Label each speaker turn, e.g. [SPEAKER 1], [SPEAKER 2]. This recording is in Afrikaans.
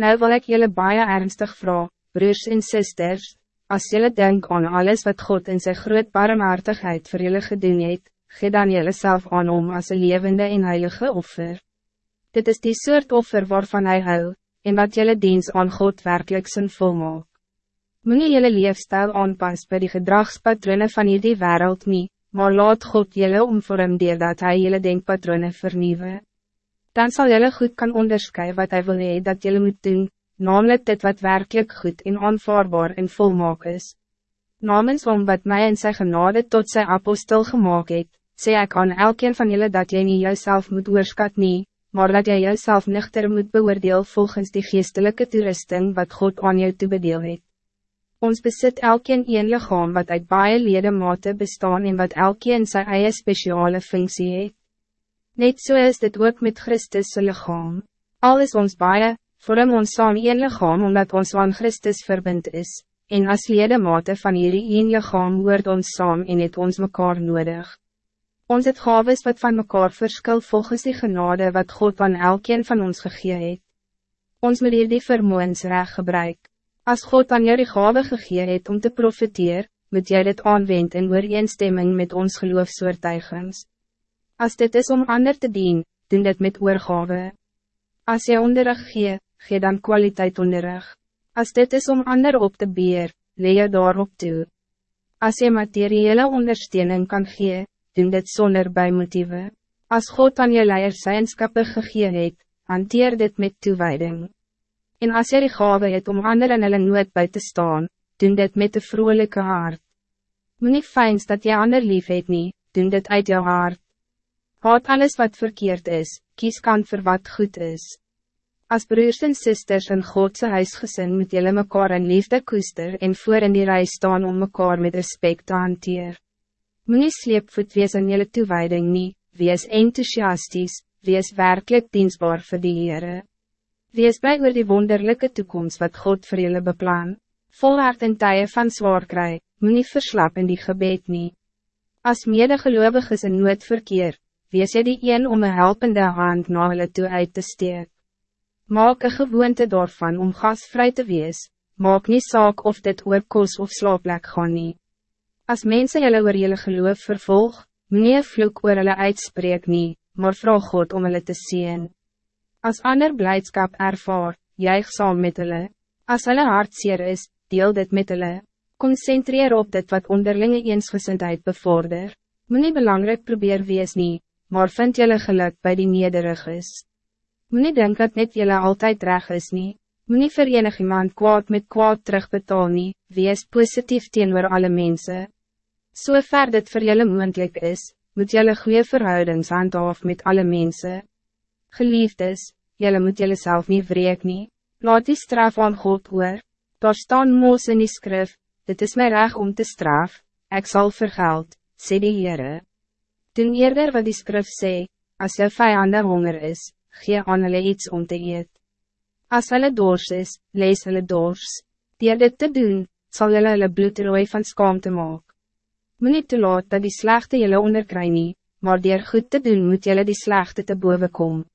[SPEAKER 1] Nou wil ik jullie baie ernstig vragen, broers en sisters, als jullie denken aan alles wat God in zijn groot barmhartigheid voor jullie gedoen het, gee dan jullie zelf aan om als een levende en heilige offer. Dit is die soort offer waarvan hij hou, en wat jullie dienst aan God werkelijk zinvol maak. Moenie jullie leefstijl aanpas bij die gedragspatronen van hierdie wereld niet, maar laat God jullie omvorm dat hij jullie denkpatronen vernieuwen. Dan zal jullie goed kan onderscheiden wat hij wil hee dat jullie moet doen, namelijk dit wat werkelijk goed en aanvaarbaar en volmaak is. Namens om wat mij en sy genade tot zijn apostel gemaakt het, sê ek aan elkeen van jullie dat jy nie jouself moet oorskat nie, maar dat jy jouself nuchter moet beoordeel volgens die geestelijke toerusting wat God aan jou toebedeel het. Ons besit elkeen een lichaam wat uit baie ledemate bestaan en wat elkeen sy eie speciale functie het. Net zo so is dit ook met Christus lichaam. Al is ons baie, vorm ons saam een lichaam omdat ons aan Christus verbind is, en as ledemate van hierdie een lichaam hoort ons saam en het ons mekaar nodig. Ons het gaves wat van mekaar verskil volgens die genade wat God aan elkeen van ons gegee het. Ons moet hier die vermoens recht gebruik. Als God aan jou die gave gegee het om te profiteer, moet jy dit aanwend in ooreenstemming met ons geloofsoortuigings. Als dit is om ander te dien, doen dit met oorgave. Als jy onderrig gee, gee dan kwaliteit onderrig. Als dit is om ander op te beer, leer je daarop toe. Als je materiële ondersteuning kan gee, doen dit zonder bijmotieven. Als God aan je leier zijnskappen gegee het, hanteer dit met toewijding. En als je die gave het om anderen hulle nood bij te staan, doen dit met de vrolijke hart. Moet niet fijns dat je ander lief het nie, doen dit uit jouw hart. Haat alles wat verkeerd is, kies kan voor wat goed is. Als broers en zusters in Godse huisgezin moet jullie mekaar in liefde koester en voor in die rij staan om mekaar met respect te hanteren. Moe sleepvoet wees in jylle toewijding nie, wees enthousiasties, wees werkelijk dienstbaar voor die Heere. Wees blij oor die wonderlijke toekomst wat God voor jullie beplan. Volhard in tye van zwaar kry, moet verslap in die gebed nie. As medegeloovig is in nood verkeer, wees jy die een om een helpende hand na hulle toe uit te steek. Maak een gewoonte daarvan om gasvrij te wees, maak niet saak of dit oor kos of slaapplek gaan nie. Als mensen jullie oor jullie geloof vervolg, meneer vloek oor hulle uitspreek nie, maar vraag God om hulle te zien. Als ander blijdschap ervaar, juig saam met hulle. As hulle hartseer is, deel dit met hulle. Concentreer op dit wat onderlinge eensgezindheid bevorder. Meneer belangrijk probeer wees nie, maar vind jullie geluk bij die nederig is. Meneer denk dat net jullie altijd reg is nie. Meneer verenig iemand kwaad met kwaad terugbetaal nie, wees positief teenoor alle mensen. So ver dit vir julle moendlik is, moet julle goede verhoudings handhaaf met alle mensen. Geliefdes, julle moet julle self nie wreek nie, laat die straf aan God hoor, daar staan moos in die skrif, dit is mijn recht om te straf, ik zal vergeld, sê die Heere. Doen eerder wat die skrif sê, as jou vijanden honger is, gee aan hulle iets om te eet. As hulle dors is, lees hulle dors, dier dit te doen, zal julle hulle bloedrooi van skaamte maak. Moet niet te laat dat die slechte jullie onderkry nie, maar dier goed te doen moet jullie die slechte te boven komen.